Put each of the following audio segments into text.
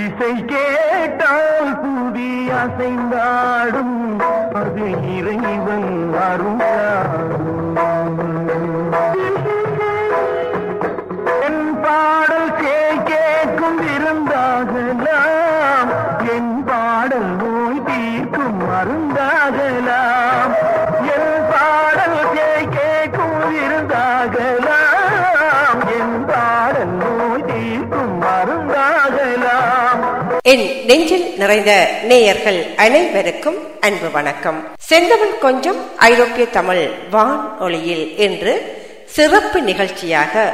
இசை கேட்டால் புதி அசைந்தாடும். அது இறைவன் என் பாடல் சேய் கேட்கும் இருந்தாகலாம் நெஞ்சில் நிறைந்த நேயர்கள் அனைவருக்கும் அன்பு வணக்கம். செந்தமிழ் கொஞ்சம் ஐரோப்பிய தமிழ் வான் ஒளியில் என்று சிறப்பு நிகழ்ச்சியாக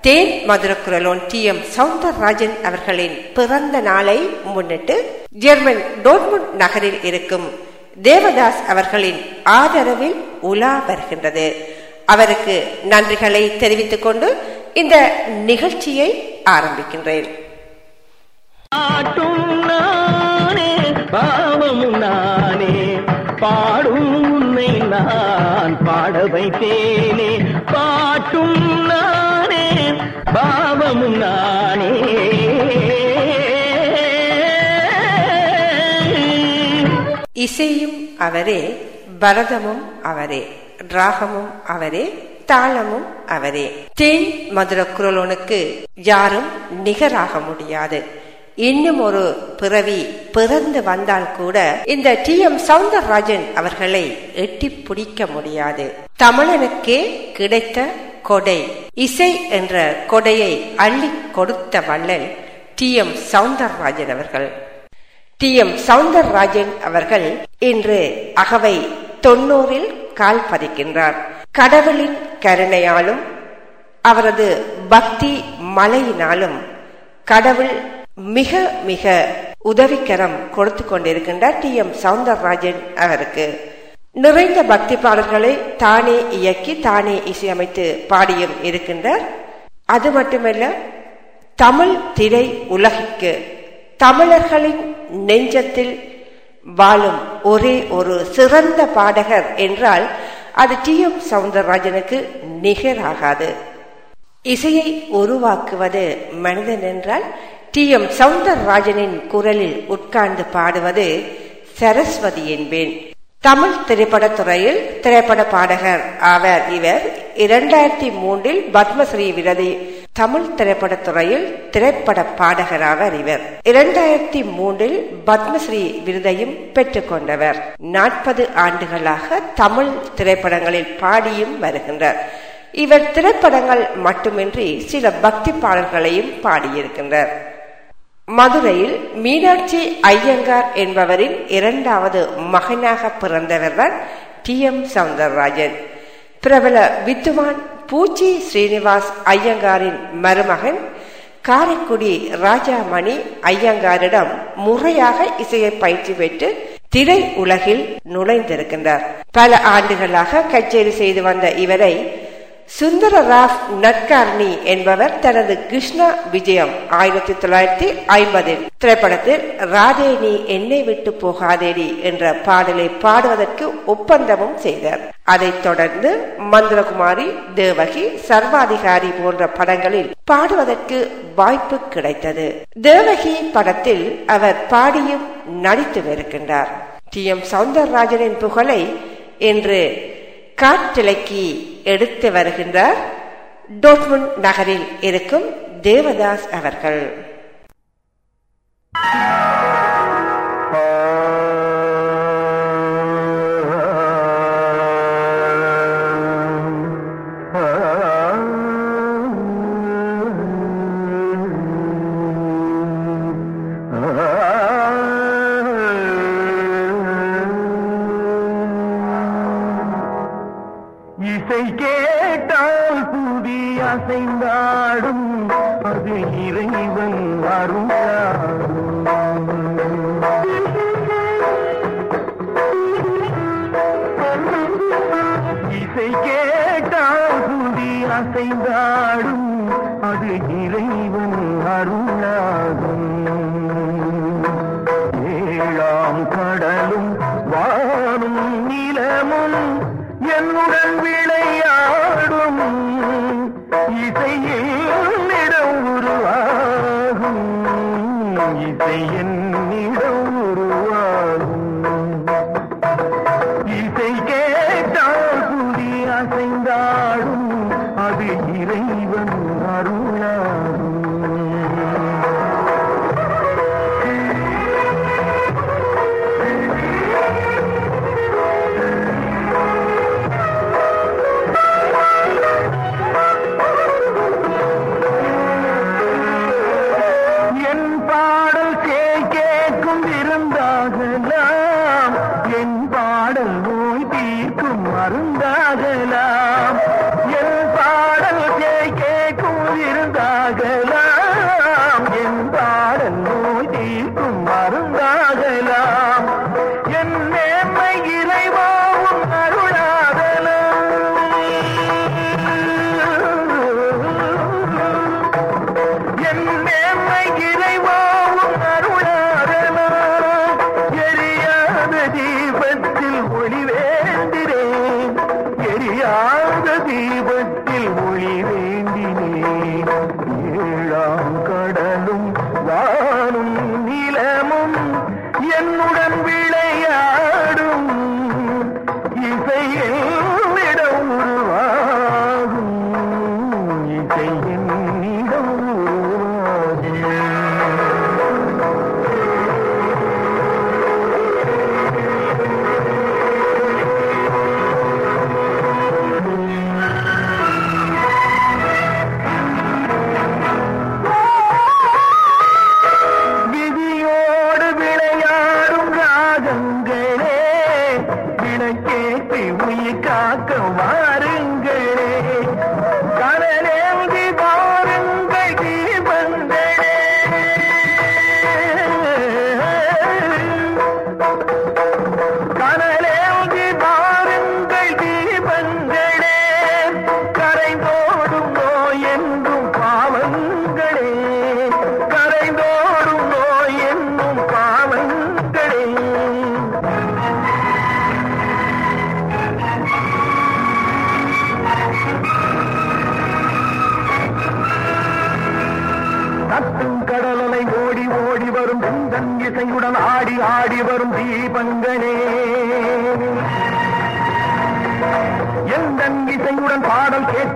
தேன் மதுரக்குரலோன் டி எம் சவுந்தரராஜன் அவர்களின் பிறந்த நாளை முன்னிட்டு ஜெர்மன் டோட்முண்ட் நகரில் இருக்கும் தேவதாஸ் அவர்களின் ஆதரவில் உலா வருகின்றது. அவருக்கு நன்றிகளை தெரிவித்துக் கொண்டு இந்த நிகழ்ச்சியை ஆரம்பிக்கின்றேன். பாட்டும் நானே பாவமும் நானே. பாடும் உன்னை நான் பாட வைத்தேனே. பாட்டும் நானே பாவமும் நானே. இசையும் அவரே பரதமும் அவரே ராகமும் அவரே தாளமும் அவரே. தேன் மதுர குரலோனுக்கு யாரும் நிகராக முடியாது. இன்னும் ஒரு பிறவி பிறந்து வந்தால் கூட இந்த டி எம் சவுந்தரராஜன் அவர்களை எட்டி பிடிக்க முடியாது. தமிழனுக்கே கிடைத்த கொடை. இசை என்ற கொடையை அள்ளி கொடுத்த வள்ளல் டி எம் சவுந்தரராஜன் அவர்கள். டி எம் சவுந்தரராஜன் அவர்கள் இன்று அகவை தொன்னூறில் கால் பதிக்கின்றார். கடவுளின் கருணையாலும் அவரது பக்தி மலையினாலும் கடவுள் மிக மிக உதவிக்கரம் கொடுத்து கொண்டிருக்கின்றார் டி எம் சவுந்தரராஜன் அவருக்கு. நிறைந்த பக்தி பாடல்களை தானே இயக்கி தானே இசையமைத்து பாடியும் இருக்கின்றார். அது மட்டுமல்ல தமிழ் திரை உலகிற்கு தமிழர்களின் நெஞ்சத்தில் வாழும் ஒரே ஒரு சிறந்த பாடகர் என்றால் அது டி எம் சவுந்தரராஜனுக்கு நிகராகாது. இசையை உருவாக்குவது மனிதன் என்றால் டி எம் சவுந்தரராஜனின் குரலில் உட்கார்ந்து பாடுவது சரஸ்வதி என்பேன். தமிழ் திரைப்படத்துறையில் திரைப்பட பாடகர் ஆவர் இவர். இரண்டாயிரத்தி மூன்றில் பத்மஸ்ரீ விருதை தமிழ் திரைப்படத்துறையில் திரைப்பட பாடகராவர் இவர். இரண்டாயிரத்தி மூன்றில் பத்மஸ்ரீ விருதையும் பெற்றுக்கொண்டவர் நாற்பது ஆண்டுகளாக தமிழ் திரைப்படங்களில் பாடியும் வருகின்றார். இவர் திரைப்படங்கள் மட்டுமின்றி சில பக்தி பாடல்களையும் பாடியிருக்கின்றார். மதுரையில் மீனாட்சி ஐயங்கார் என்பவரின் இரண்டாவது மகனாக பிறந்தவர்தான் டி எம் சவுந்தரராஜன். பிரபல வித்துவான் பூச்சி ஸ்ரீனிவாஸ் ஐயங்காரின் மருமகன் காரைக்குடி ராஜாமணி ஐயங்காரிடம் முறையாக இசையை பயிற்சி பெற்று திரை உலகில் நுழைந்திருக்கின்றார். பல ஆண்டுகளாக கச்சேரி செய்து வந்த இவரை சுந்தர ராவ் நட்கார்னி என்பவர் தனது கிருஷ்ணா விஜயம் ஆயிரத்தி தொள்ளாயிரத்தி ஐம்பதில். திரைப்படத்தில் ராதே நீ என்னை விட்டு போகாதேடி என்ற பாடலை பாடுவதற்கு ஒப்பந்தமும் செய்தார். அதைத் தொடர்ந்து மந்திரகுமாரி தேவகி சர்வாதிகாரி போன்ற படங்களில் பாடுவதற்கு வாய்ப்பு கிடைத்தது. தேவகி படத்தில் அவர் பாடியும் நடித்து வருகின்றார் டி. எம். சவுந்தரராஜனின் புகழை என்று காற்றிலக்கி எடுத்து வருகின்றார். டோட்முன் நகரில் இருக்கும் தேவதாஸ் அவர்கள்.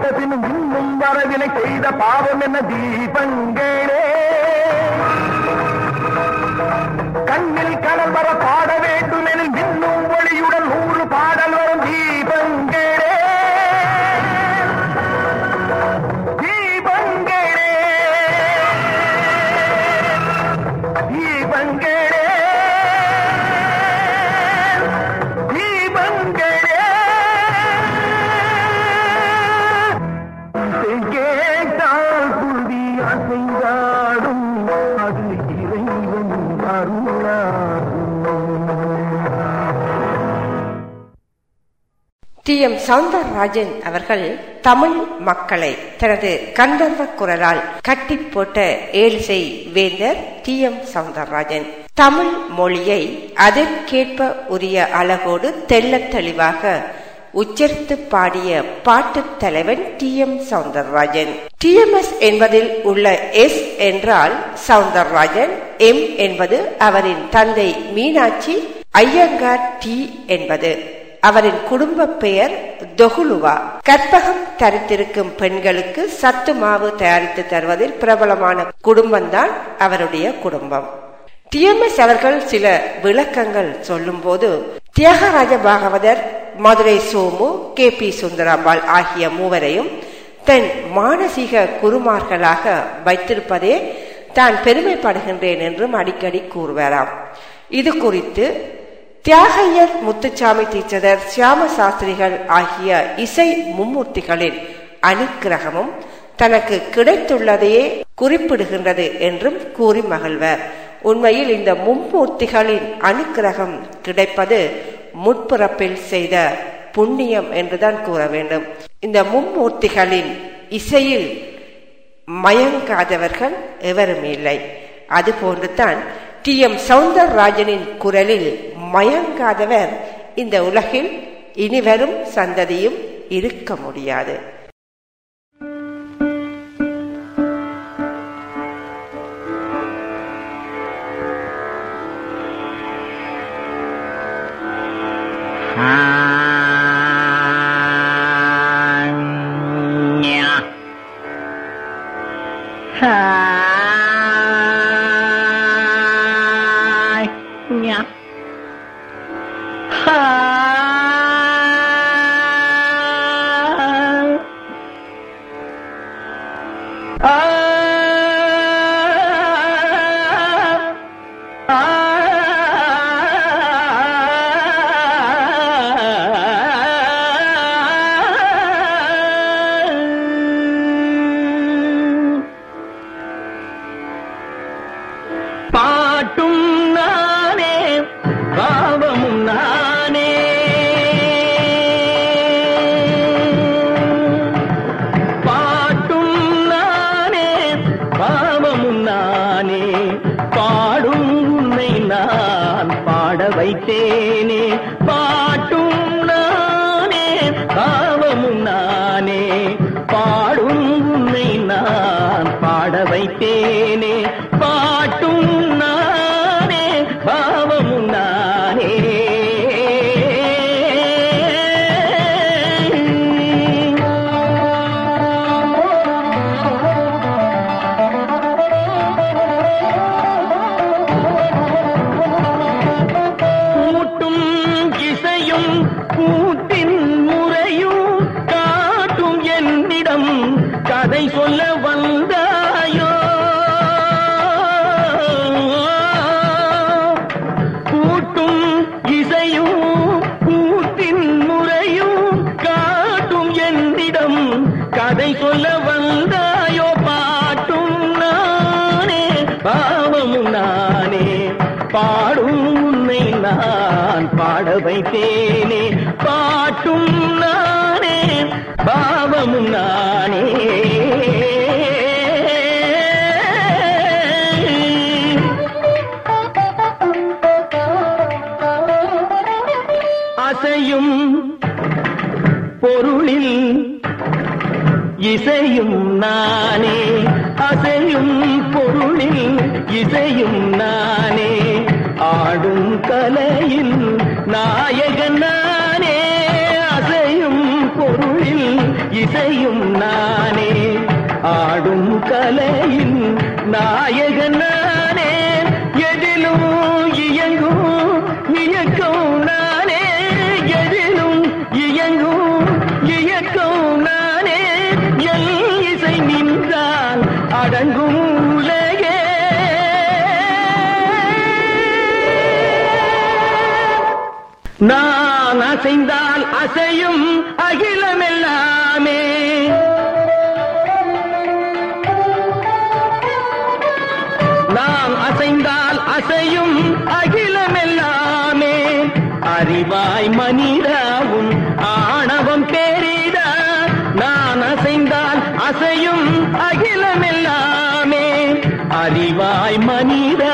கேட்ட பின்னும் இன்னும் வரவில்லை செய்த பாவம் என்ன தீபங்களே டி அவர்கள் தமிழ் மக்களை தனது கந்தர்வ குரலால் கட்டி போட்ட ஏழிசை வேந்தர் டி எம் சவுந்தரராஜன் தமிழ் மொழியை அதற்கேற்ப உரிய அழகோடு தெள்ளத் தெளிவாக உச்சரித்து பாடிய பாட்டுத் தலைவன் T M Soundararajan T M S என்பதில் உள்ள எஸ் என்றால் சவுந்தரராஜன் எம் என்பது அவரின் தந்தை மீனாட்சி ஐயங்கார் டி என்பது. அவரின் குடும்ப பெயர் தொகுலுவா. கற்பகம் தரித்திருக்கும் பெண்களுக்கு சத்து மாவு தயாரித்து தருவதில் பிரபலமான குடும்பம்தான் அவருடைய குடும்பம். டிஎம்எஸ் அவர்கள் சில விளக்கங்கள் சொல்லும்போது தியாகராஜ பாகவதர் மதுரை சோமு கே பி சுந்தராம்பாள் ஆகிய மூவரையும் தன் மானசீக குருமார்களாக வைத்திருப்பதே தான் பெருமைப்படுகின்றேன் என்றும் அடிக்கடி கூறுவாராம். இது குறித்து தியாகையர் முத்துச்சாமி டீச்சர் சியாம சாஸ்திரிகள் ஆகிய இசை மும்மூர்த்திகளின் அனுக்கிரகமும் தனக்கு கிடைத்துள்ளதையே குறிப்பிடுகின்றது என்றும் கூறி மகிழ்வர். உண்மையில் இந்த மும்மூர்த்திகளின் அனுக்கிரகம் கிடைப்பது முற்பிறப்பில் செய்த புண்ணியம் என்றுதான் கூற வேண்டும். இந்த மும்மூர்த்திகளின் இசையில் மயங்காதவர்கள் எவரும் இல்லை அதுபோன்றுதான் டி எம் சவுந்தரராஜனின் குரலில் மயங்காதவர் இந்த உலகில் இனிவரும் சந்ததியும் இருக்க முடியாது Ah. பாட இசையும் நானே. அசையும் பொருளில் இசையும் நானே. ஆடும் கலையில் நாயகன் நானே. அசையும் பொருளில் இசையும் நானே. ஆடும் கலையில் நாயகன் அசைந்தால் அசையும் அகிலமெல்லாமே. நாம் அசைந்தால் அசையும் அகிலமெல்லாமே. அறிவாய் மனிதாவும் ஆணவம் பேரிதா நான் அசைந்தால் அசையும் அகிலமெல்லாமே. அறிவாய் மனிதா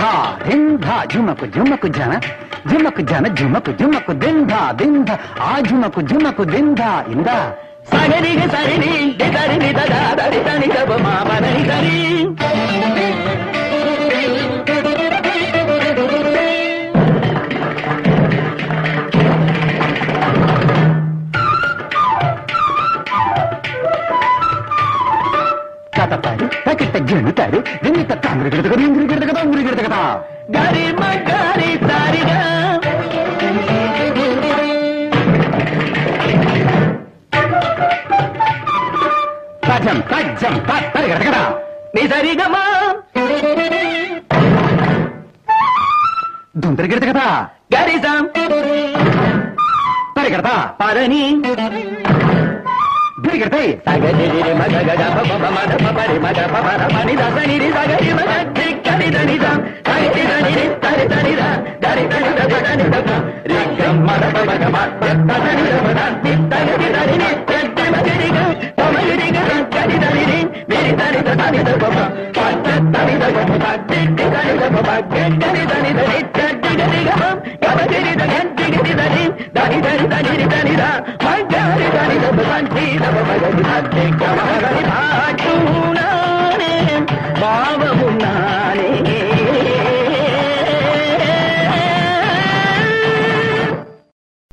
ధా ధిన్ ధా ఝుమకు ఝుమకు జన ఝుమకు జన ఝుమకు ఝుమకు దిన్ ధా దిన్ ధా ఆ ఝుమకు ఝుమకు దిన్ ధా ఇందా. సగరిగ సరిని సరిని దదా దడి తని దబ మామని సరి గెలుతారు. గణిత తండ్రి కదా ఇంద్రి గిడత కదా ఊరి గిడత కదా. గారి గారి సారిగా. తజం తజ్జం తరి గడత కదా. నీ సరిగమా దొంతరి గిడత కదా. గారి సాం. తరి ಮಿಮಿಕ್ರಿ ಕಥೆ ಸಗದಿರಿ ಮಗ ಗಡ ಪಪ ಮದ ಪಪರಿ ಮಗ ಪಪ ರಮಣಿ ದ ಸನಿರಿ ಸಗರಿ ಮಗ ತ್ರಿಕ್ಕರಿ ದನಿದ ಸಗರಿ ದನಿರಿ ತರಿ ತನಿದ ದರಿ ತನಿ ದ ತನಿ ದ ರಿ ಗಂ ಮದ ಪಮ ಗಮ ತನಿ ದ ಮದ ನಿ ತನಿ ದಿ ದರಿ ನಿ ತನಿ ಮಗರಿ ಗ ತಮಗರಿ ಗ ಕರಿ ದರಿ ರಿ ಮೇರಿ ತನಿ ದ ತನಿ ದ ಪಮ ಪತ ತನಿ ದ ಪಮ ತನಿ ತನಿ ದ ಪಮ ಗಂಟನಿ ದನಿ ದರಿ ತನಿ ಗರಿ ಗ ಗಮಗರಿ ದ ಗಂಟಿ ಗರಿ ದರಿ ದರಿ ದರಿ ದರಿ ದರಿ ದ ಮಂಗ பாவமும் நானே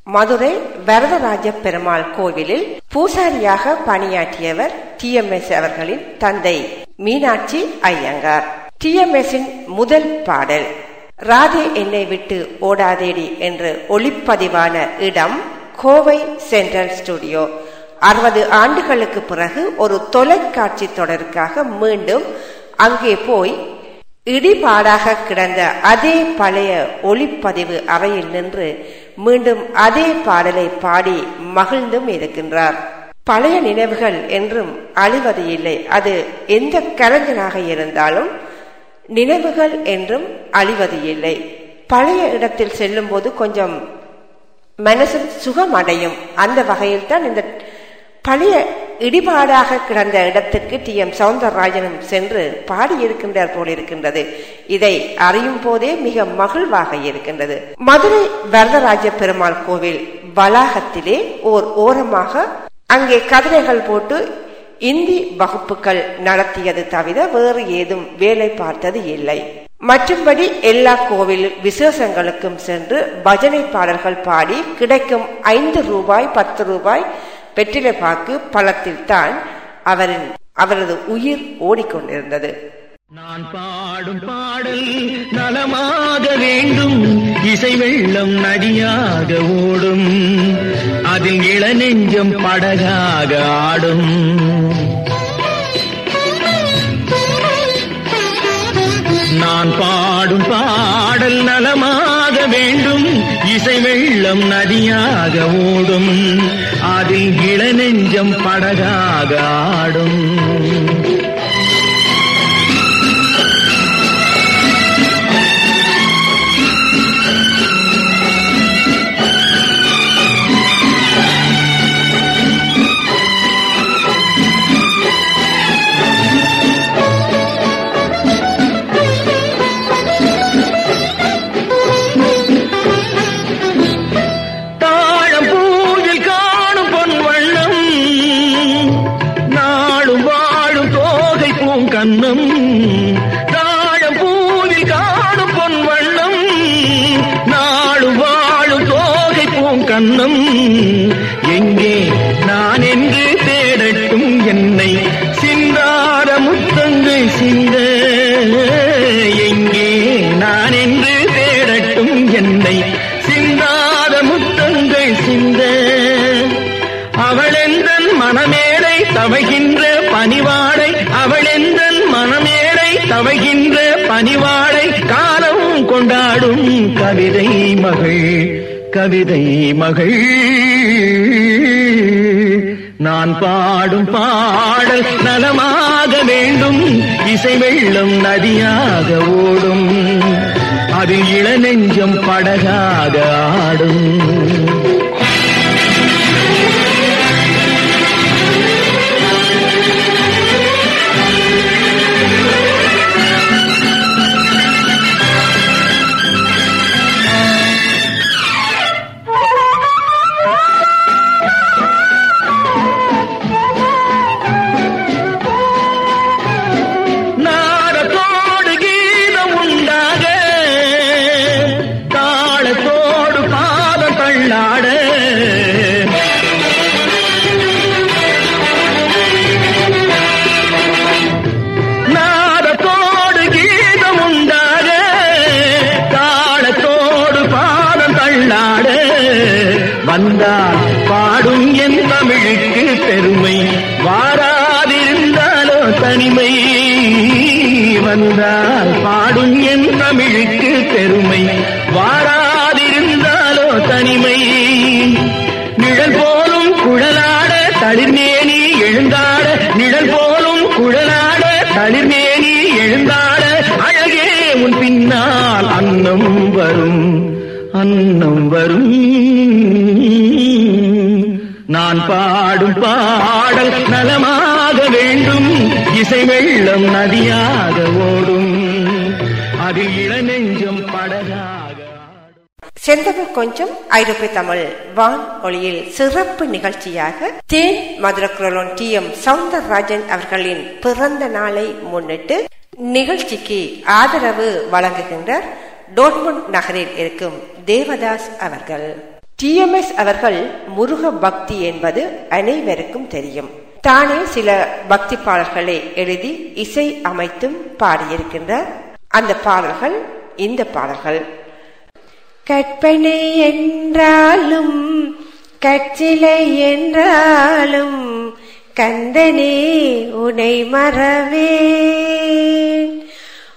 மதுரை வரதராஜ பெருமாள் கோவிலில் பூசாரியாக பணியாற்றியவர் டி எம் எஸ் அவர்களின் தந்தை Meenakshi Iyengar. T M S முதல் பாடல் ராதே என்னை விட்டு ஓடாதேடி என்று ஒளிப்பதிவான இடம் கோவை சென்ட்ரல் ஸ்டுடியோ. அறுபது ஆண்டுகளுக்கு பிறகு ஒரு தொலைக்காட்சி தொடருக்காக மீண்டும் அங்கே போய் இடிபாடாக கிடந்த அதே பழைய ஒளிப்பதிவு அறையில் நின்று மீண்டும் அதே பாடலை பாடி மகிழ்ந்தும் இருக்கின்றார். பழைய நினைவுகள் என்றும் அழிவது இல்லை. அது எந்த கலைஞனாக இருந்தாலும் நினைவுகள் என்றும் அழிவது இல்லை. பழைய இடத்தில் செல்லும் போது கொஞ்சம் மனசு சுகம் அடையும் அந்த வகையில் தான் இந்த பழைய இடிபாடாக கிடந்த இடத்துக்கு டி. எம். சவுந்தரராஜனும் சென்று பாடியிருக்கின்றார் போல் இருக்கின்றது. இதை அறியும் போதே மிக மகிழ்வாக இருக்கின்றது. மதுரை வரதராஜ பெருமாள் கோவில் வளாகத்திலே ஓர் ஓரமாக அங்கே கதிரைகள் போட்டு இந்தி வகுப்புகள் நடத்தியது தவிர வேறு ஏதும் வேலை பார்த்தது இல்லை. மற்றும்படி எல்லா கோவில் விசேஷங்களுக்கும் சென்று பஜனை பாடல்கள் பாடி கிடைக்கும் ஐந்து ரூபாய் பத்து ரூபாய் வெற்றிலை பாக்கு பழத்தில் தான் அவரின் அவரது உயிர் ஓடிக்கொண்டிருந்தது. நான் பாடும் பாடல் நலமாக வேண்டும் இசை வெள்ளம் நதியாக ஓடும் அதில் இளநெஞ்சம் படகாக ஆடும். நான் பாடும் பாடல் நலமாக வேண்டும். இசை வெள்ளம் நதியாக ஓடும். அதில் இளநெஞ்சம் படகாக ஆடும். கவிதை மகள். நான் பாடும் பாடல் நலமாக வேண்டும். இசை வெள்ளம் நதியாக ஓடும். அதில் இளநெஞ்சம் படகாக ஆடும். வந்தால் பாடும் என் தமிழுக்கு பெருமை. வாராதிருந்தாலோ தனிமை. வந்தால் பாடும் என் தமிழுக்கு பெருமை. வாராதிருந்தாலோ தனிமை. நிழல் போலும் குழலாட தளிர்மேனி எழுந்தாட. நிழல் போலும் குழலாட தளிர்மேனி எழுந்தாட. அழகே உன் பின்னால் அன்னம் வரும். அன்னம் வரும். நான் பாடும் பாடல் நலமாக வேண்டும். இசை வெள்ளம் நதியாக ஓடும். அதில் இளநெஞ்சம் படகாக செந்தமிழ் கொஞ்சம் ஐரோப்பிய தமிழ் வான் ஒளியில் சிறப்பு நிகழ்ச்சியாக தேன் மதுரக்குரலோன் டி எம் சவுந்தரராஜன் அவர்களின் பிறந்த நாளை முன்னிட்டு நிகழ்ச்சிக்கு ஆதரவு வழங்குகின்றார் டோட்மண்ட் நகரில் இருக்கும் தேவதாஸ் அவர்கள். டிஎம்எஸ் அவர்கள் முருக பக்தி என்பது அனைவருக்கும் தெரியும். தானே சில பக்தி பாடல்களை எழுதி இசை அமைத்தும் பாடியிருக்கின்றார். அந்த பாடல்கள் இந்த பாடல்கள். கற்பனை என்றாலும் கச்சிலை என்றாலும் கந்தனே உனை மறவேன்.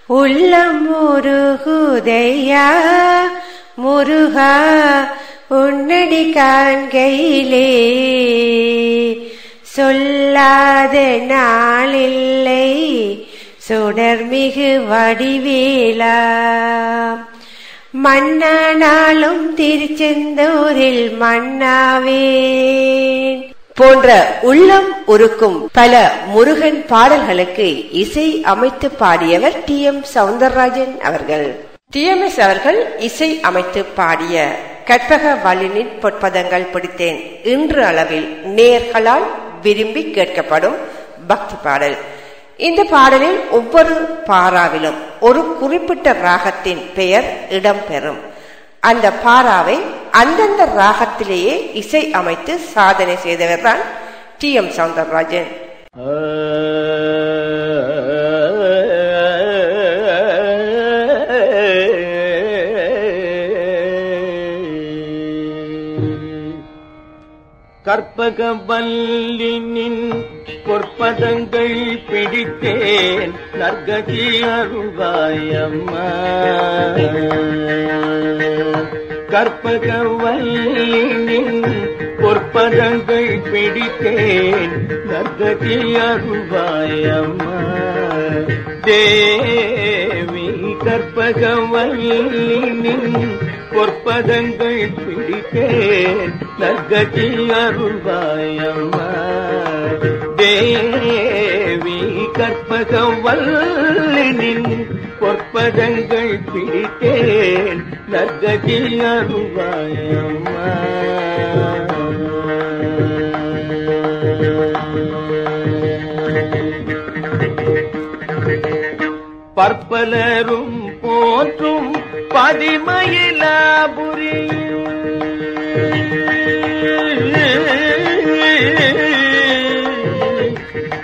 உள்ளம் முருகுதையா முருகா உன்னடி காண்கையிலே சொல்லாத நாளில்லை. சுடர்மிகு வடிவேலா. மன்னானாலும் திருச்செந்தூரில் மன்னாவேன். போன்ற உள்ளம் உருக்கும் பல முருகன் பாடல்களுக்கு இசை அமைத்து பாடியவர் டி எம் சவுந்தரராஜன் அவர்கள். டி எம் எஸ் அவர்கள் இசை அமைத்து பாடிய கற்பக வல்லினின் பொற்பதங்கள் பிடித்தேன். இன்று அளவில் நேர்களால் விரும்பி கேட்கப்படும் பக்தி பாடல். இந்த பாடலில் ஒவ்வொரு பாராவிலும் ஒரு குறிப்பிட்ட ராகத்தின் பெயர் இடம்பெறும். அந்த பாராவை அந்தந்த ராகத்திலேயே இசை அமைத்து சாதனை செய்தவர் தான் டி எம் சவுந்தரராஜன். கற்பக வல்லினின் பொற்பதங்கள் பிடித்தேன். நற்கதி அருள்வாயம்மா. கற்பக வல்லினின் பொற்பதங்கள் பிடித்தேன். நற்கதி அருள்வாயம்மா. தேவி கற்பக வல்லினின் பொற்பதங்கள் பிடித்தேன் நற்கதி அருள்வாயம்மா. தேவி கற்பகம் வல்லினின் பொற்பதங்கள் பிடித்தேன் நற்கதி அருள்வாயம்மா. பற்பலரும் போற்றும் பதிமயிலாபுரி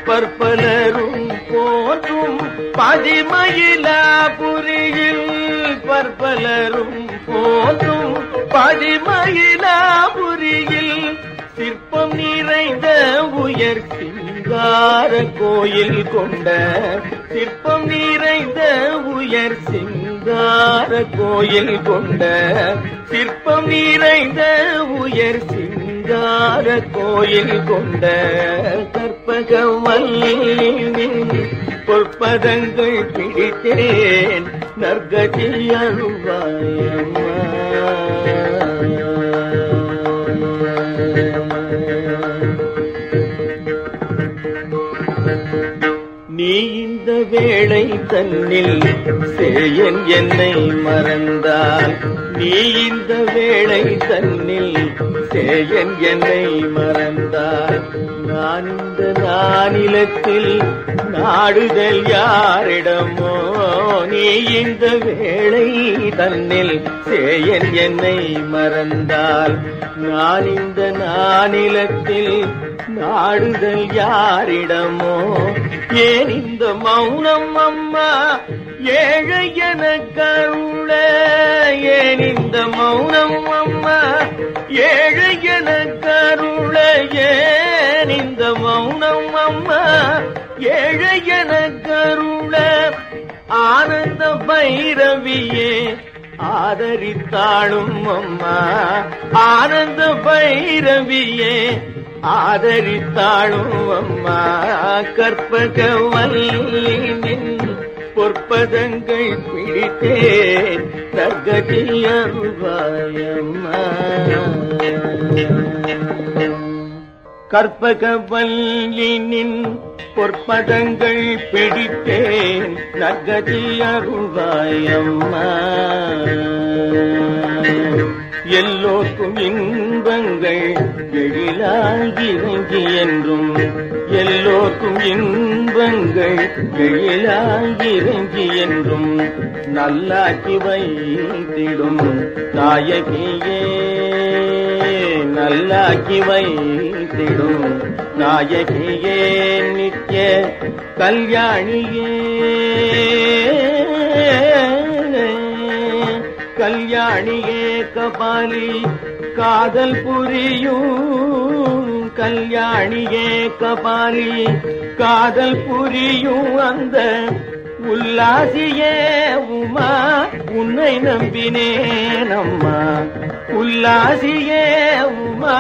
பற்பலரும் போற்றும் பதிமயிலாபுரியில் பற்பலரும் போற்றும் பதிமயிலாபுரியில் சிற்பம் நிறைந்த உயர் சிங்கார கோயில் கொண்ட சிற்பம் நிறைந்த உயர் சிங்க சிங்கார கோயில் கொண்ட சிற்பம் நிறைந்த உயர் சிங்கார கோயில் கொண்ட கற்பக பொற்பதங்கள் பிடித்தேன் நற்கதி அருவாயம்மா நீ இந்த வேளை தன்னில் சேயன் என்னை மறந்தால். நீ இந்த வேளை தன்னில் சேயன் என்னை மறந்தால். நான் இந்த நானிலத்தில் நாடுதல் யாரிடமோ? நீ இந்த வேளை தன்னில் சேயன் என்னை மறந்தால். நான் இந்த நானிலத்தில் நாடுதல் யாரிடமோ? ஏன் இந்த மா மௌனம் அம்மா ஏழை என கருள ஏன் இந்த மௌனம் அம்மா? ஏழை என கருள ஏன் இந்த மௌனம் அம்மா? ஏழை என கருள ஆனந்த பைரவியே ஆதரித்தாளும் அம்மா. ஆனந்த பைரவியே ஆதரித்தாளும் அம்மா. கற்பக வல்லின் பொற்பதங்கள் பிடித்தே நற்கதி அருவாயம்மா. கற்பகவல்லினின் பொற்பதங்கள் பிடித்தேன். நகதி அருள்வாயம்மா எல்லோர்க்கும் இன்பங்கள் எழிலாகிறங்கி என்றும் எல்லோர்க்கும் இன்பங்கள் எழிலாகிறங்கி என்றும் நல்லாக்கி வைத்திடும் நாயகியே நல்லாக்கி வைத்திடும் நாயகியே நித்ய கல்யாணியே. கல்யாணியே கபாலி காதல் புரியும் கல்யாணியே கபாலி காதல் புரியும் அந்த உல்லாசியே உமா உன்னை நம்பினேன் அம்மா. உல்லாசியே உமா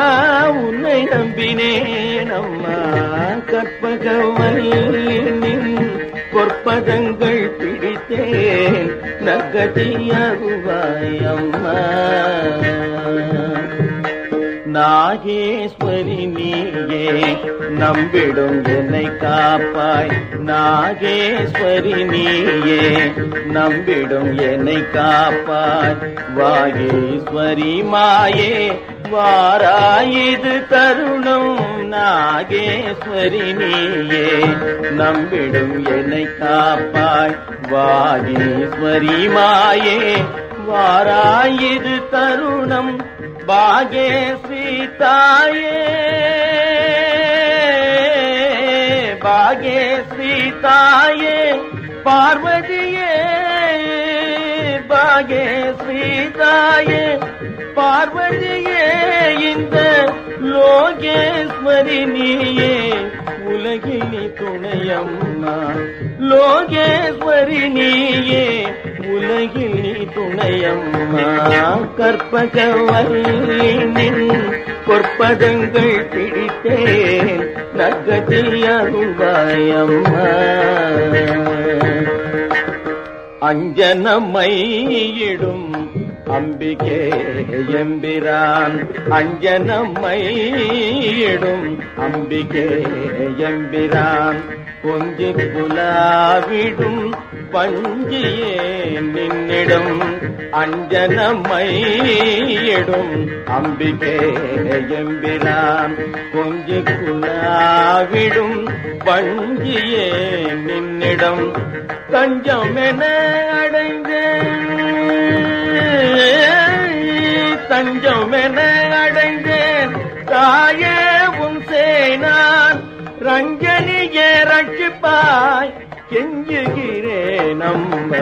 உன்னை நம்பினேன் அம்மா. கற்பகவல்லினின் பொற்பதங்கள் பிடித்தேன். நகதியாகுவாய் அம்மா. நாகேஸ்வரி நீயே நம்பிடும் என்னை காப்பாய். நாகேஸ்வரி நீயே நம்பிடும் என்னை காப்பாய். வாகேஸ்வரி மாயே வாராயிது தருணம். நாகேஸ்வரி நீயே நம்பிடும் என்னை காப்பாய். வாகேஸ்வரி மாயே வாராயிரு தருணம். பாகே சீதாயே. பாகே சீதாயே. பார்வதியே. பாகே சீதாயே. பார்வதியே இந்த லோகேஸ்வரி நீயே. உலகினி துணையம்மா. லோகேஸ்வரி நீயே உலகினி துணையம்மா. கற்பகவல்லின் கொற்பதங்கள் பிடித்தேன் நகத்தில் அருள்வாயம்மா அஞ்சனமையிடும் அம்பிகே எம்பிரான் அஞ்ச அஞ்சனமையிடும் அம்பிகே எம்பிரான் கொஞ்சி புலாவிடும் பஞ்சியே நின்னிடும். அஞ்சனமையிடும் அம்பிகே எம்பிரான் கொஞ்சி குலாவிடும் பஞ்சியே நின்னிடம். தஞ்சம் என அடைந்தேன். தஞ்சம் என அடைந்தேன். தாயே உன் சேனான் ரஞ்சனியே ரட்சிப்பாய். கெஞ்சுகிறேன் அம்மா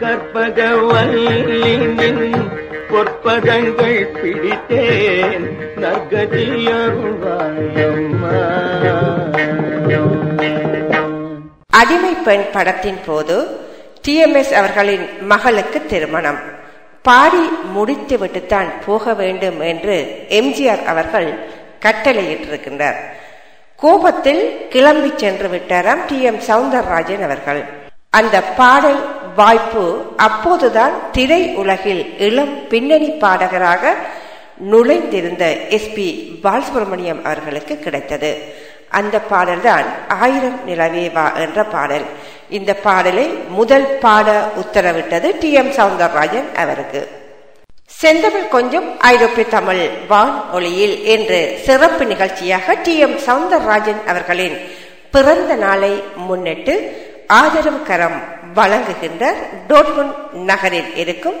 கற்பகவல்லினின் பொற்பதங்கள் பிடித்தேன். நகதி அடிமை பெண் படத்தின் போது டிஎம்எஸ் அவர்களின் மகளுக்கு திருமணம். பாடி முடித்துவிட்டுத்தான் போக வேண்டும் என்று எம்ஜிஆர் அவர்கள் கட்டளையிட்டிருக்கின்றார். கோபத்தில் கிளம்பி சென்று விட்டாராம் டி எம் சவுந்தரராஜன் அவர்கள். அந்த பாடல் வாய்ப்பு அப்போதுதான் திரை உலகில் இளம் பின்னணி பாடகராக நுழைந்திருந்த எஸ் பி பாலசுப்ரமணியம் அவர்களுக்கு கிடைத்தது. அந்த பாடல்தான் ஆயிரம் நிலவேவா என்ற பாடல். இந்த பாடலை முதல் பாட உத்தரவிட்டது டி எம் சவுந்தரராஜன் அவருக்கு. செந்தமிழ் கொஞ்சம் ஐரோப்பிய தமிழ் வான் ஒளியில் என்று சிறப்பு நிகழ்ச்சியாக டி எம் சவுந்தரராஜன் அவர்களின் பிறந்த நாளை முன்னிட்டு ஆதரவு கரம் வழங்குகின்ற டோட்முன் நகரில் இருக்கும்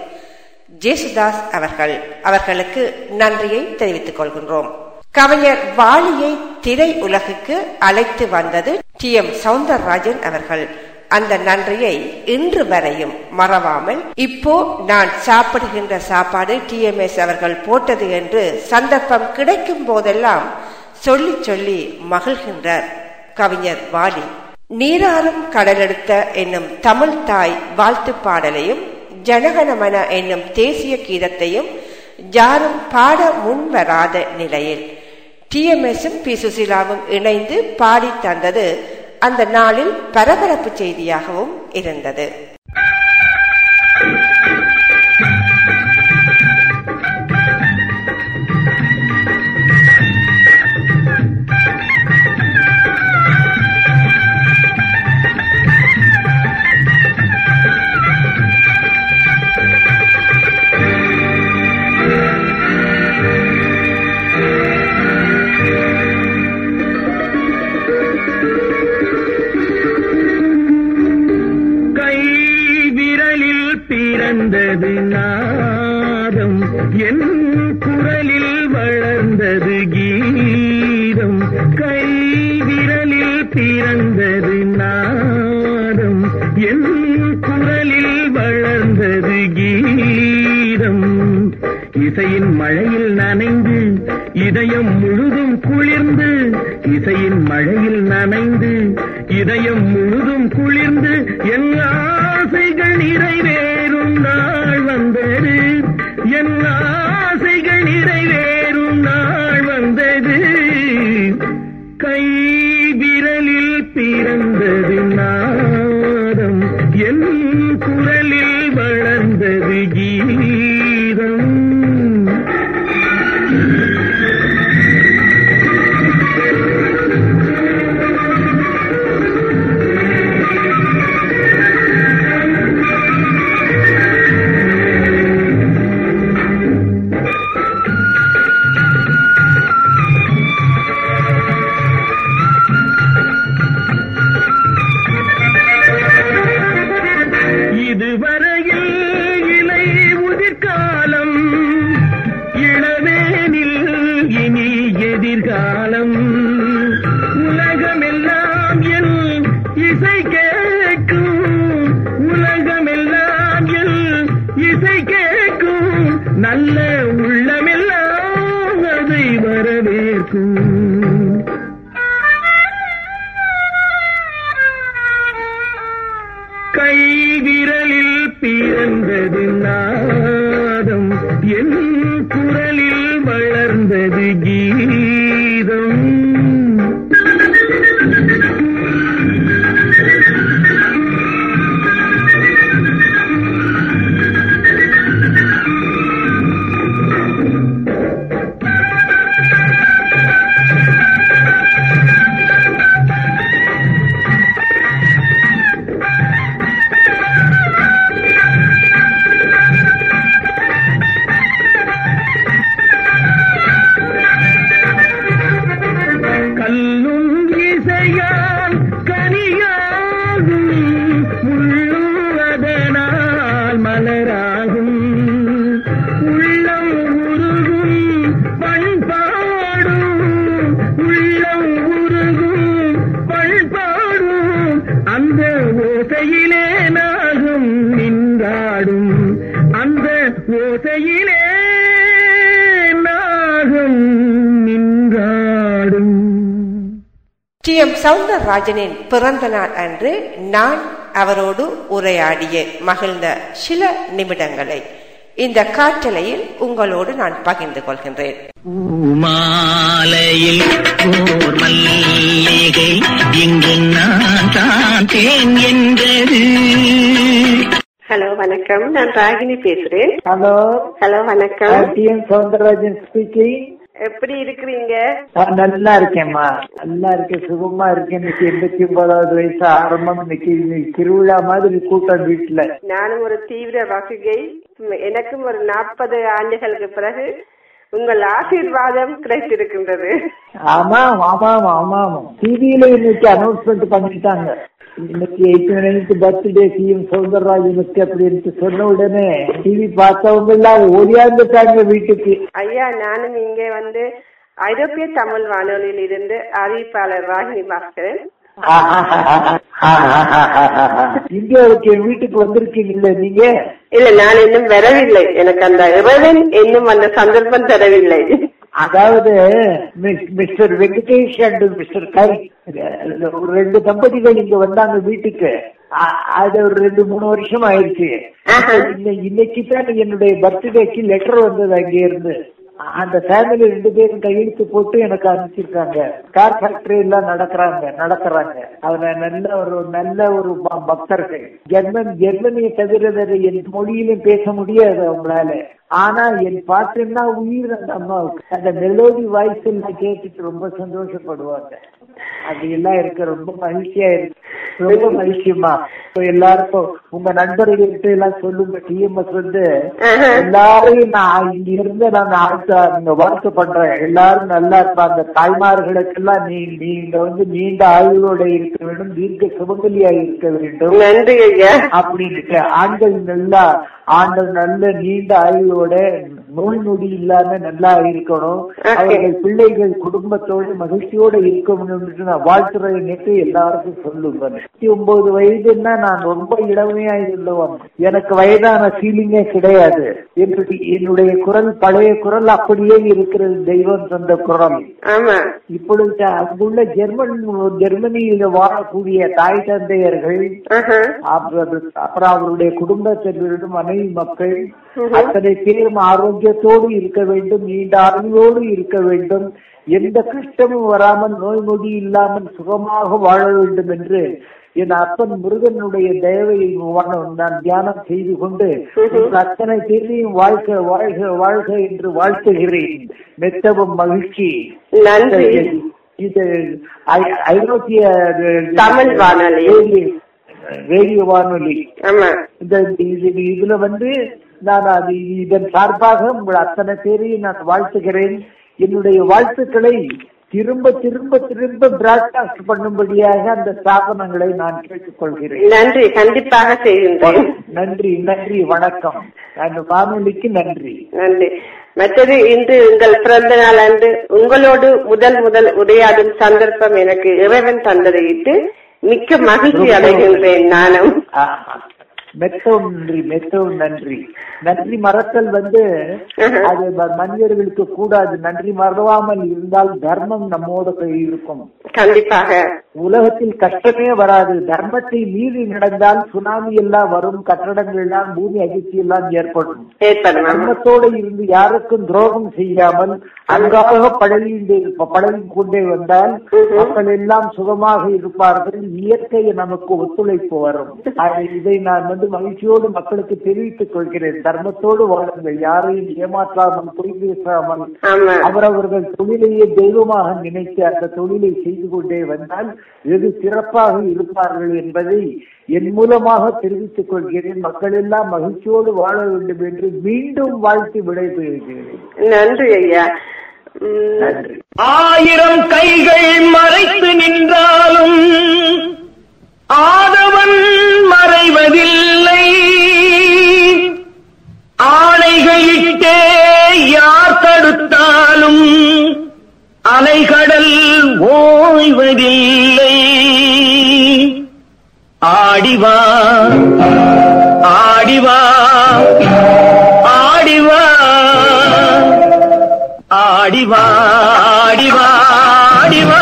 ஜேசுதாஸ் அவர்கள். அவர்களுக்கு நன்றியை தெரிவித்துக் கொள்கின்றோம். கவிஞர் வாலியை திரை உலகுக்கு அழைத்து வந்தது டி எம் சவுந்தரராஜன் அவர்கள். அந்த நன்றியை இன்று வரையும் மறவாமல் இப்போ நான் சாப்பிடுகின்ற சாப்பாடு டிஎம்எஸ் அவர்கள் போட்டது என்று சந்தர்ப்பம் கிடைக்கும் போதெல்லாம் சொல்லி சொல்லி மகிழ்கின்றார் கவிஞர் வாலி. நீராறும் கடலெடுத்த என்னும் தமிழ் தாய் வாழ்த்து பாடலையும் ஜனகணமன என்னும் தேசிய கீதத்தையும் யாரும் பாட முன்வராத நிலையில் டிஎம்எஸும் பி. சுசிலாவும் இணைந்து பாடி தந்தது அந்த நாளில் பரபரப்பு செய்தியாகவும் இருந்தது. பிறந்தது நாதம் என் குரலில் வளர்ந்தது கீதம். கை விரலில் பிறந்தது நாதம் என் குரலில் வளர்ந்தது கீதம். இசையின் மழையில் நனைந்து இதயம் முழுதும் குளிர்ந்து இசையின் மழையில் நனைந்து இதயம் முழுதும் குளிர்ந்து என் ஆசைகள் நிறைவு கை விரலில் பிறந்தது நாதம். என் குரலில் வளர்ந்தது கீ சவுந்தரராஜனின் பிறந்த நாள் அன்று நான் அவரோடு உரையாடிய மகிழ்ந்த சில நிமிடங்களை இந்த காற்றலையில் உங்களோடு நான் பகிர்ந்து கொள்கின்றேன். பூமாலையில் ஓர் மல்லிகை இங்கு நான் தான் தேன் என்றது. ஹலோ வணக்கம். நான் ராகினி பேசுறேன். ஹலோ. ஹலோ வணக்கம். டி சவுந்தரராஜன் ஸ்பீக்கிங் எப்படி இருக்கிறீங்க? நல்லா இருக்கேம்மா. நல்லா இருக்கேன். சுகமா இருக்கேன். இன்னைக்கு எண்பத்தி ஒன்பதாவது வயசு ஆரம்பம். இன்னைக்கு திருவிழா மாதிரி கூட்டம் வீட்டுல. நானும் ஒரு தீவிர வகுகை. எனக்கும் ஒரு நாற்பது ஆண்டுகளுக்கு பிறகு உங்கள் ஆசீர்வாதம் கிடைத்திருக்கின்றது. ஆமாம் ஆமாம் ஆமாம். டிவியில இன்னைக்கு அனௌன்ஸ்மெண்ட் பண்ணிட்டாங்க. இன்னைக்கு eighty ninth birthday C M சவுந்தரராஜனுக்கு அப்படின்ட்டு சொன்ன உடனே டிவி பார்த்தவங்க எல்லாம் ஓடியாந்துட்டாங்க வீட்டுக்கு. ஐயா நானும் இங்கே வந்து ஐரோப்பிய தமிழ் வானொலியில் இருந்து அறிவிப்பாளர் ராகினி பாஸ்கரன். இந்தியாவுக்கு என் வீட்டுக்கு வந்திருக்கீங்கல்ல நீங்க? இல்ல நான் இன்னும் வரவில்லை. எனக்கு அந்த இறைவன் இன்னும் அந்த சந்தர்ப்பம் தரவில்லை. அதாவது miss- mister Venkatesh and mister கை ரெண்டு தம்பதிகள் இங்க வந்தாங்க வீட்டுக்கு. அது ஒரு ரெண்டு மூணு வருஷம் ஆயிடுச்சு. இன்னை- இன்னைக்கு தான் என்னுடைய பர்த்டேக்கு லெட்டர் வந்தது அங்கே இருந்து அந்த ஃபேமிலி ரெண்டு பேரும் கையெழுத்து போட்டு எனக்கு அனுப்பிச்சிருக்காங்க. கார் ஃபேக்டரி எல்லாம் நடக்கிறாங்க நடக்கிறாங்க அவங்க நல்ல ஒரு நல்ல ஒரு ப- பக்தர்கள். ஜெர்மன் ஜெர்மனியை தவிர வேற என் மொழியிலும் பேச முடியாது அவங்களால. ஆனா என் பாட்டுன்னா உயிர் அந்த அம்மாவுக்கு. அந்த மெலோடி வாய்ஸ் எல்லாம் கேட்டுட்டு ரொம்ப சந்தோஷப்படுவாங்க. அது எல்லாம் இருக்கு ரொம்ப மகிழ்ச்சியா இருக்கு ரொம்ப மகிழ்ச்சியம்மா இப்ப எல்லாருக்கும் உங்க நண்பர்கள்கிட்ட எல்லாம் சொல்லுங்க டிஎம்எஸ் வந்து. எல்லாரையும் நான் இங்க இருந்து நான் நீங்க வாழ்த்து பண்றேன். எல்லாரும் நல்லா இருப்பாங்க. தாய்மார்களுக்கெல்லாம் நீ நீங்க வந்து நீண்ட ஆயுளோட இருக்க வேண்டும் தீர்க்க சுமங்கலியா இருக்க வேண்டும். அப்படின்ட்டு ஆண்கள் நல்லா ஆண்கள் நல்ல நீண்ட ஆயுளோட நோய் நொடி இல்லாம நல்லா இருக்கணும். அவர்கள் பிள்ளைகள் குடும்பத்தோடு மகிழ்ச்சியோட இருக்கணும்னு நான் வாழ்த்துறதை நேற்று எல்லாருக்கும் சொல்லுங்க ஒன்பது வயதுன்னா நான் ரொம்ப இளமையா இருந்தவன். எனக்கு வயதான ஃபீலிங்கே கிடையாது. என்னுடைய குரல் பழைய குரல் அப்படியே இருக்கிறது தெய்வம் தந்த குரல். இப்பொழுது அங்குள்ள ஜெர்மன் ஜெர்மனியில் வாழக்கூடிய தாய் தந்தையர்கள். அப்புறம் அவருடைய குடும்பத்தினரிடம் மனைவி மக்கள் அத்தனை பேரும் ஆரோக்கியத்தோடு இருக்க வேண்டும் நீண்ட அறிவோடு இருக்க வேண்டும். எந்த கஷ்டமும் வராமல் நோய் நொடி இல்லாமல் சுகமாக வாழ வேண்டும் என்று என் அப்பன் முருகனுடைய தேவை நான் தியானம் செய்து கொண்டு அத்தனை பேரையும் வாழ்க வாழ்க வாழ்க என்று வாழ்த்துகிறேன். மெத்தவும் மகிழ்ச்சி. நன்றி. இது ஐரோப்பிய தமிழ் வானொலி. ரேடியோ- வானொலி. இந்த இது இதுல வந்து நான் அது இதன் சார்பாக உங்கள் அத்தனை பேரையும் நான் வாழ்த்துகிறேன். என்னுடைய வாழ்த்துக்களை திரும்ப திரும்ப திரும்ப பிராட்காஸ்ட் பண்ணும்படியாக அந்த ஸ்தாபனங்களை நான் கேட்டுக்கொள்கிறேன் நன்றி. கண்டிப்பாக செய்கின்றேன். நன்றி நன்றி வணக்கம். அந்த வானொலிக்கு நன்றி. நன்றி. மற்றது இன்று உங்கள் பிறந்த நாள் அன்று உங்களோடு முதல் முதல் உரையாடும் சந்தர்ப்பம் எனக்கு இறைவன் தந்ததையிட்டு மிக்க மகிழ்ச்சி அடைகின்றேன் நானும். மெத்தவும் நன்றி மெத்தவும் நன்றி. நன்றி மறத்தல் வந்து அது மனிதர்களுக்கு கூடாது. நன்றி மறவாமல் இருந்தால் தர்மம் நம்மோட இருக்கும் கண்டிப்பாக. உலகத்தில் கஷ்டமே வராது. தர்மத்தை மீறி நடந்தால் சுனாமி எல்லாம் வரும் கட்டடங்கள் எல்லாம் பூமி அதிர்ச்சி எல்லாம் ஏற்படும். தர்மத்தோடு இருந்து யாருக்கும் துரோகம் செய்யாமல் அன்றாக பழகி பழகி கொண்டே வந்தால் மக்கள் எல்லாம் சுகமாக இருப்பார்கள். இயற்கை நமக்கு ஒத்துழைப்பு வரும். இதை நான் வந்து மகிழ்ச்சியோடு மக்களுக்கு தெரிவித்துக் கொள்கிறேன். தர்மத்தோடு வாழுங்கள். யாரையும் ஏமாற்றாமல் பொய் பேசாமல் அவரவர்கள் தொழிலையே தெய்வமாக நினைத்து அந்த தொழிலை செய்து கொண்டே வந்தால் வெகு சிறப்பாக இருப்பார்கள் என்பதை என் மூலமாக தெரிவித்துக் கொள்கிறேன். மக்கள் எல்லாம் மகிழ்ச்சியோடு வாழ வேண்டும் என்று மீண்டும் வாழ்த்து விடைபெறுகிறேன். நன்றி ஐயா. ஆயிரம் கைகள் மறைத்து நின்றாலும் ஆதவன் மறைவதில்லை யார் அலைகடல் ஓய்வதில்லை. ஆடிவா ஆடிவா ஆடிவா ஆடிவா ஆடிவா ஆடிவா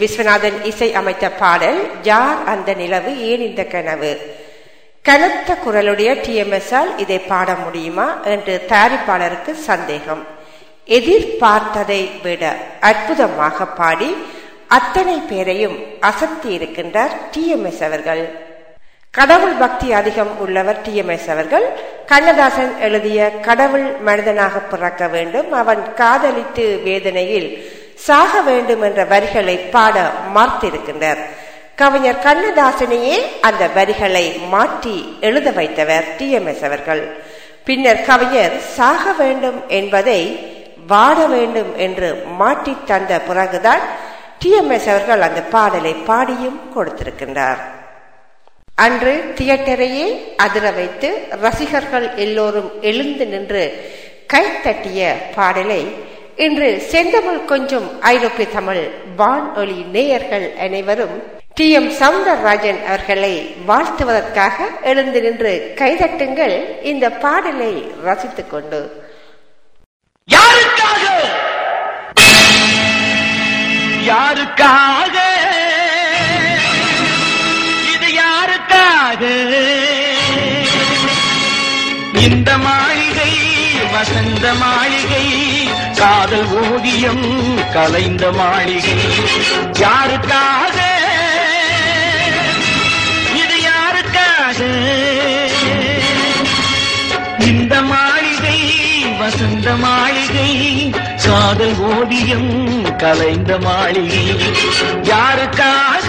விஸ்வநாதன் இசை அமைத்த பாடல் யார் அந்த நிலவு? ஏன் இந்த கனவு? கனத்த குரலுடைய டிஎம்எஸ்ஆல் இதை பாட முடியுமா என்று தயாரிப்பாளருக்கு சந்தேகம். எதிர்பார்த்ததை விட அற்புதமாக பாடி அத்தனை பேரையும் அசத்தி இருக்கின்றார் டிஎம்எஸ் அவர்கள். கடவுள் பக்தி அதிகம் உள்ளவர் டிஎம்எஸ் அவர்கள். கண்ணதாசன் எழுதிய கடவுள் மனிதனாக பிறக்க வேண்டும். அவன் காதலித்து வேதனையில் சாக வேண்டும் என்ற வரிகளை பாட மாற்றிருக்கின்றார் கவிஞர் கண்ணதாசனையே அந்த வரிகளை மாற்றி எழுத வைத்தவர் டிஎம்எஸ் அவர்கள். பின்னர் கவிஞர் சாக வேண்டும் என்பதை வாட வேண்டும் என்று மாற்றி தந்த பிறகுதான் டிஎம்எஸ் அவர்கள் அந்த பாடலை பாடியும் கொடுத்திருக்கின்றார். அன்று தியேட்டரையே அதிர வைத்து ரசிகர்கள் எல்லோரும் எழுந்து நின்று கைத்தட்டிய பாடலை இன்று செந்தமிழ் கொஞ்சம் ஐரோப்பிய தமிழ் வானொலி நேயர்கள் அனைவரும் டி எம் சவுந்தரராஜன் அவர்களை வாழ்த்துவதற்காக எழுந்து நின்று கைதட்டுங்கள் இந்த பாடலை ரசித்துக் கொண்டு. யாருக்காக? யாருக்காக? இது யாருக்காக? இந்த மாளிகை வசந்த மாளிகை காதல் ஊதியம் கலைந்த மாளிகை. யாருக்காக? இது யாருக்காக? இந்த மாளிகை வசந்த மாளிகை காதல் ஓதியம் கலைந்த மாளிகை. யாருக்காக?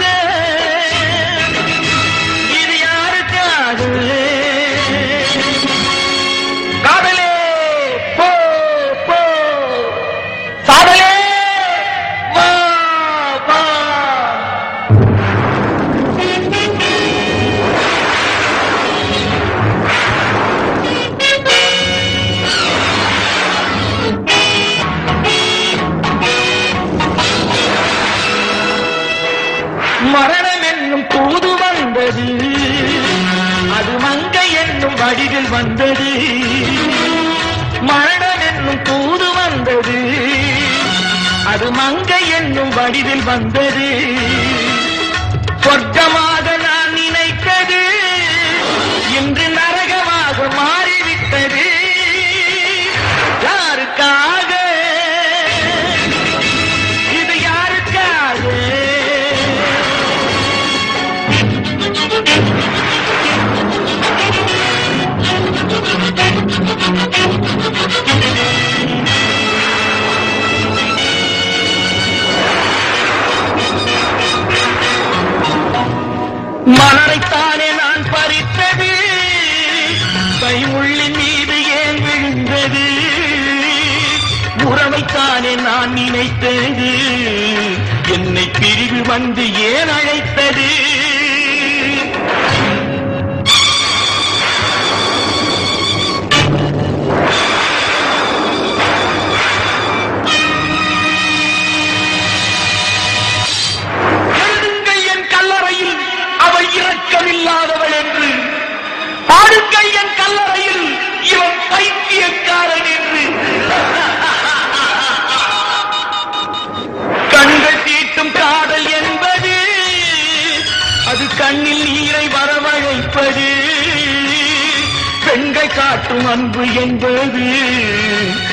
பெண்கள் காட்டும் அன்பு என்பது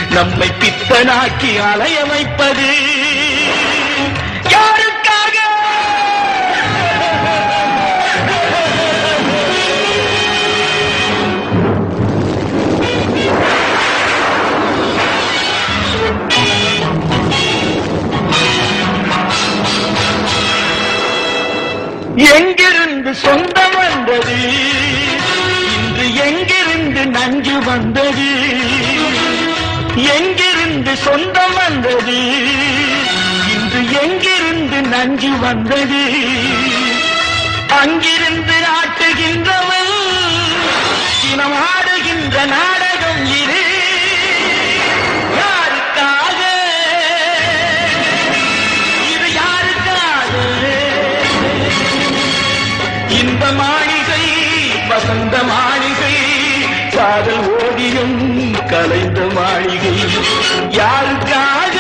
நம்மை பித்தனாக்கி அலையமைப்பது. எங்கிருந்து சொந்தம் வந்தது? எங்கிருந்து நஞ்சு வந்தது. எங்கிருந்து சொந்தம் வந்தது? இன்று எங்கிருந்து நஞ்சு வந்தது? அங்கிருந்து ஆட்டுகின்றவன் தினம் ஆடுகின்ற நாட யாருக்காக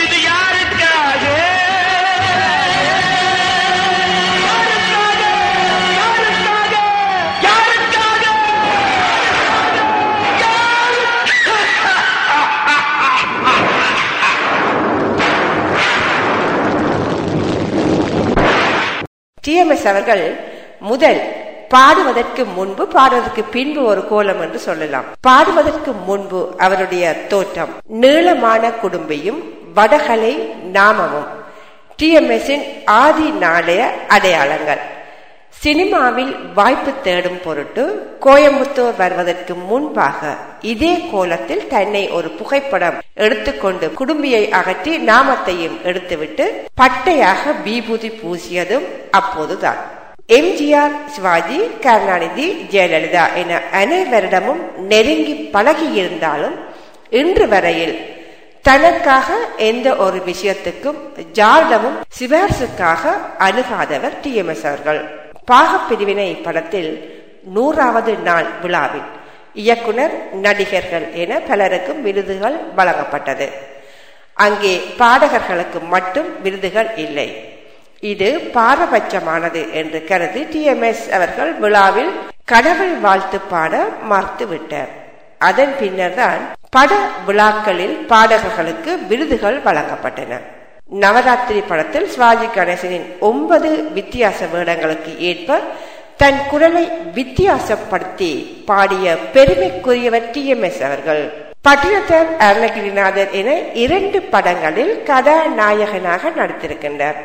இது யாருக்காக யாருக்காக? யாருக்காக? டிஎம்எஸ் அவர்கள் முதல் பாடுவதற்கு முன்பு பாடுவதற்கு பின்பு ஒரு கோலம் என்று சொல்லலாம். பாடுவதற்கு முன்பு அவருடைய தோற்றம் நீளமான குடும்பியும் வடகலை நாமமும். டிஎம்எஸின் ஆதி நாளைய அடையாளங்கள். சினிமாவில் வாய்ப்பு தேடும் பொருட்டு கோயம்புத்தூர் வருவதற்கு முன்பாக இதே கோலத்தில் தன்னை ஒரு புகைப்படம் எடுத்துக்கொண்டு குடும்பியை அகற்றி நாமத்தையும் எடுத்துவிட்டு பட்டையாக விபூதி பூசியதும் அப்போதுதான். எம்ஜிஆர் சிவாஜி கருணாநிதி ஜெயலலிதா என அனைவரிடமும் நெருங்கி பழகியிருந்தாலும் இன்று வரையில் தனக்காக எந்த ஒரு விஷயத்துக்கும் ஜார்டமும் சிபாரிசுக்காக அணுகாதவர் டிஎம்எஸ் அவர்கள். பாகப்பிரிவினை படத்தில் நூறாவது நாள் விழாவில் இயக்குனர் நடிகர்கள் என பலருக்கும் விருதுகள் வழங்கப்பட்டது. அங்கே பாடகர்களுக்கு மட்டும் விருதுகள் இல்லை. இது பாரபட்சமானது என்று கருதி டிஎம்எஸ் அவர்கள் விழாவில் கடவுள் வாழ்த்து பாட மறுத்துவிட்டார் அதன் பின்னர்தான் பட விழாக்களில் பாடகர்களுக்கு விருதுகள் வழங்கப்பட்டன. நவராத்திரி படத்தில் சிவாஜி கணேசனின் ஒன்பது வித்தியாச வேடங்களுக்கு ஏற்ப தன் குரலை வித்தியாசப்படுத்தி பாடிய பெருமைக்குரியவர் டி எம் எஸ் அவர்கள் பட்டினத்தர் அருணகிரிநாதர் என இரண்டு படங்களில் கதாநாயகனாக நடித்திருக்கின்றார்.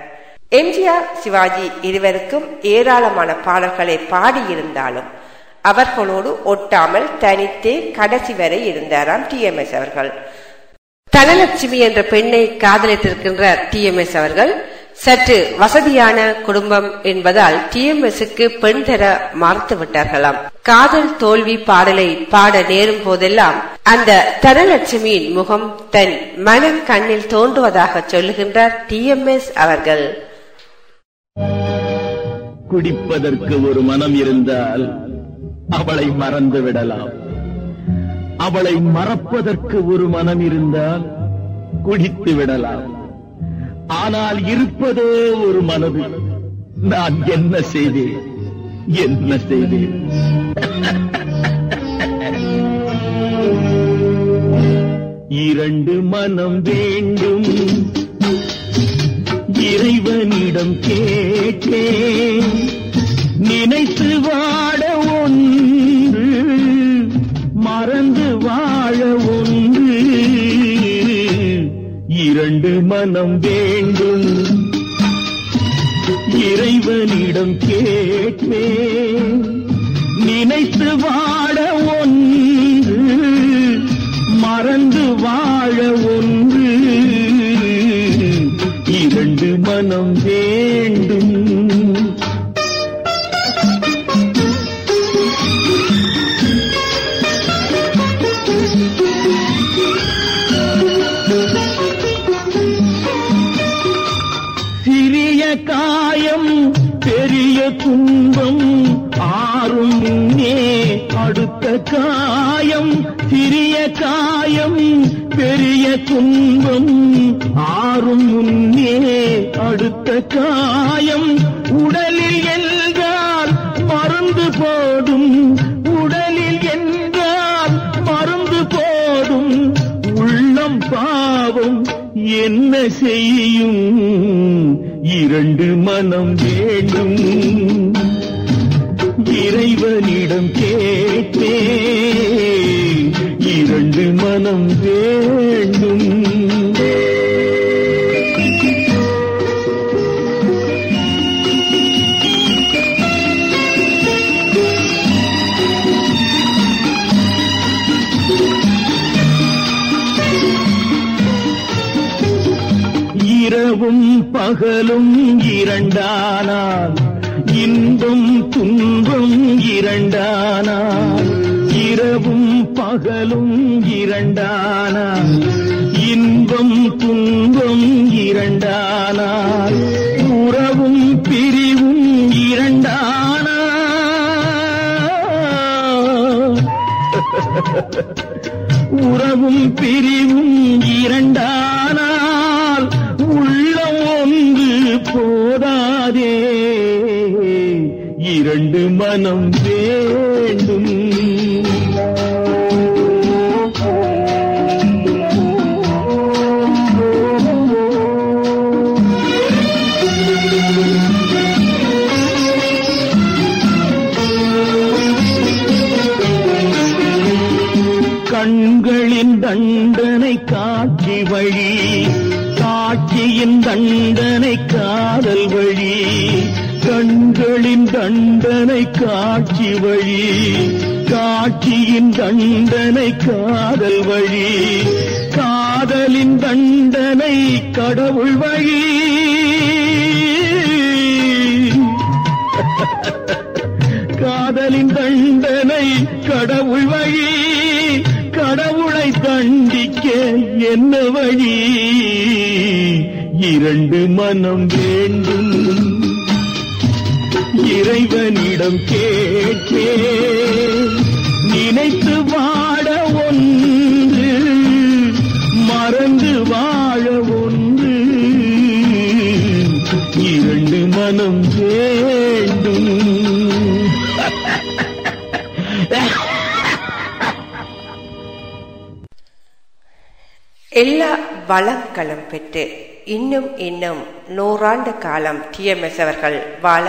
எம்ஜிஆர் சிவாஜி இருவருக்கும் ஏராளமான பாடல்களை பாடியிருந்தாலும் அவர்களோடு ஒட்டாமல் தனித்தே கடைசி வரை இருந்தாராம் டி எம் எஸ் அவர்கள். தனலட்சுமி என்ற பெண்ணை காதலித்திருக்கின்ற டி எம் எஸ் அவர்கள் சற்று வசதியான குடும்பம் என்பதால் டிஎம்எஸ்க்கு பெண் தர மறுத்து விட்டார்களாம். காதல் தோல்வி பாடலை பாட நேரும் போதெல்லாம் அந்த தனலட்சுமியின் முகம் தன் மன கண்ணில் தோன்றுவதாக சொல்லுகின்றார் டிஎம்எஸ் அவர்கள். குடிப்பதற்கு ஒரு மனம் இருந்தால் அவளை மறந்து விடலாம். அவளை மறப்பதற்கு ஒரு மனம் இருந்தால் குடித்து விடலாம். ஆனால் இருப்பதோ ஒரு மனது. நான் என்ன செய்தேன்? என்ன செய்தேன்? இரண்டு மனம் வேண்டும். இறைவனிடம் கேட்டேன். நினைத்து வாழ ஒன்று மறந்து வாழ ஒன்று. இரண்டு மனம் வேண்டும். இறைவனிடம் கேட்டேன். நினைத்து வாழ ஒன்று மறந்து வாழ ஒன்று. இரண்டு மனம் வேண்டும். சிறிய காயம் பெரிய துன்பம் ஆறும் முன்னே அடுத்த காயம். சிறிய காயம் பெரிய துன்பம் ஆறும் முன்னே அடுத்த காயம். உடலில் என்றால் மறந்து போடும் உடலில் என்றால் மறந்து போடும் உள்ளம் பாவம் என்ன செய்யும்? இரண்டு மனம் வேண்டும். இறைவனிடம் கேட்டே. இரண்டு மனம் வேண்டும். இரவும் பகலும் இரண்டானால் இன்பம் துன்பம் இரண்டானால் இரவும் பகலும் இரண்டானால் இன்பம் துன்பம் இரண்டானால் உறவும் பிரிவும் இரண்டானால் உறவும் பிரிவும் இரண்டானால் உள்ளம் ஒன்று போதாதே. இரண்டு மனம் தண்டனை காதல் வழி கண்களின் தண்டனை காட்சி வழி காட்சியின் தண்டனை காதல் வழி காதலின் தண்டனை கடவுள் வழி. காதலின் தண்டனை கடவுள் வழி கடவுளை தண்டிக்க என்ன வழி? இரண்டு மனம் வேண்டும். இறைவனிடம் கேட்கே நினைத்து வாழ ஒன்று மறந்து வாழ ஒன்று. இரண்டு மனம் வேண்டும். எல்லா வளங்களும் பெற்று இன்னும் இன்னும் நூறாண்டு காலம் டிஎம்எஸ் அவர்கள் வாழ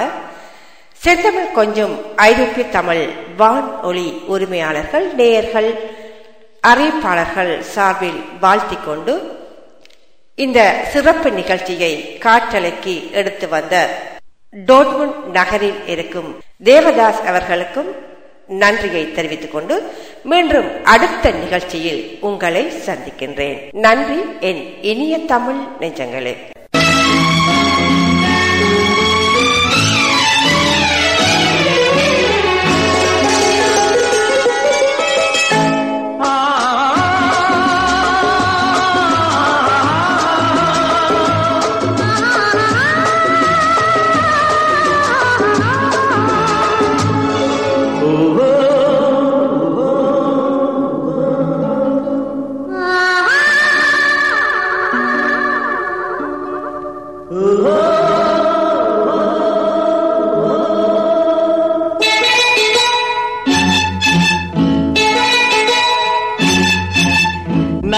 செந்தமிழ் கொஞ்சம் ஐரோப்பிய தமிழ் வான் ஒளி உரிமையாளர்கள் நேயர்கள் அறிவிப்பாளர்கள் சார்பில் வாழ்த்தி கொண்டு இந்த சிறப்பு நிகழ்ச்சியை காற்றலைக்கு எடுத்து வந்த டோட்முன் நகரில் இருக்கும் தேவதாஸ் அவர்களுக்கும் நன்றியை தெரிவித்துக் கொண்டு மீண்டும் அடுத்த நிகழ்ச்சியில் உங்களை சந்திக்கின்றேன். நன்றி என் இனிய தமிழ் நெஞ்சங்களே.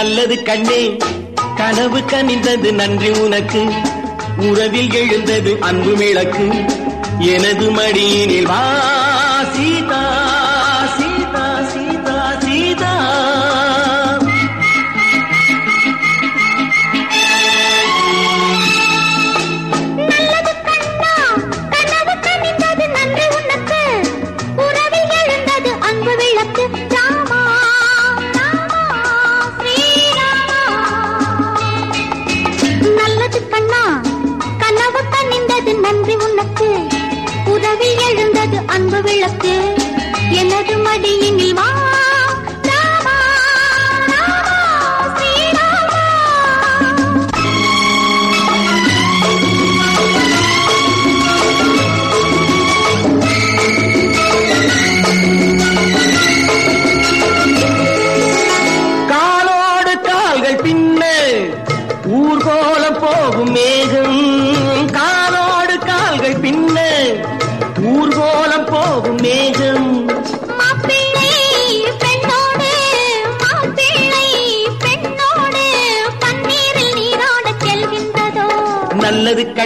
நல்லது கண்ணே. கனவு கனிந்தது நன்றி உனக்கு. உறவில் எழுந்தது அன்பு விளக்கு எனது மடியினில் வா.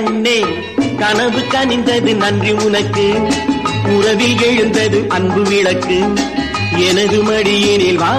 கண்ணே கனவு கனிந்தது நன்றி உனக்கு. உறவில் எழுந்தது அன்பு விளக்கு. எனது மடியினில் வா